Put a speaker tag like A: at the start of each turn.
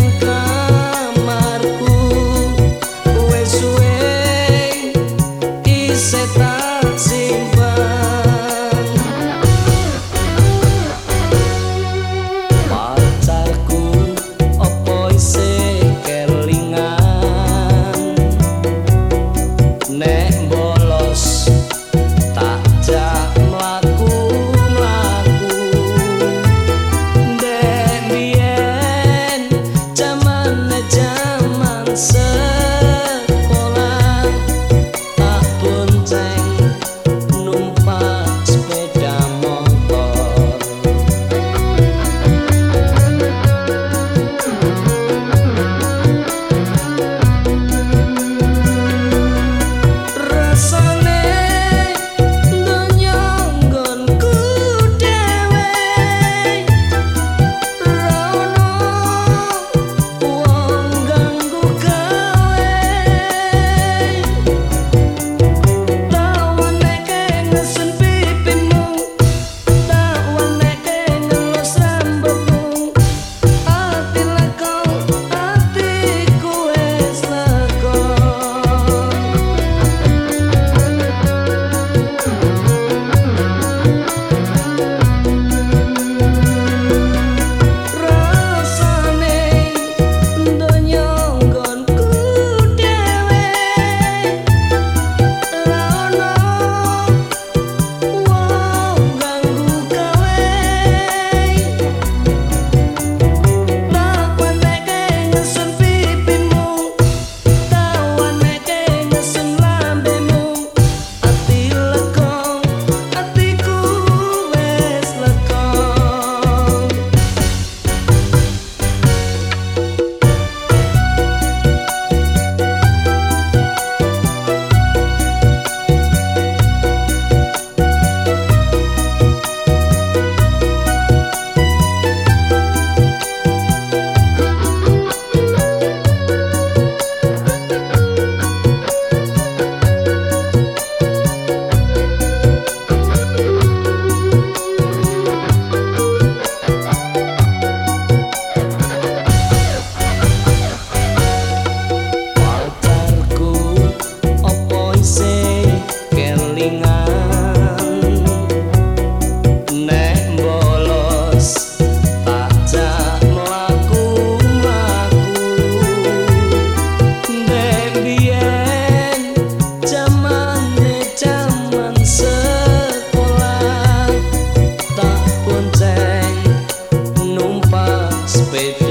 A: and with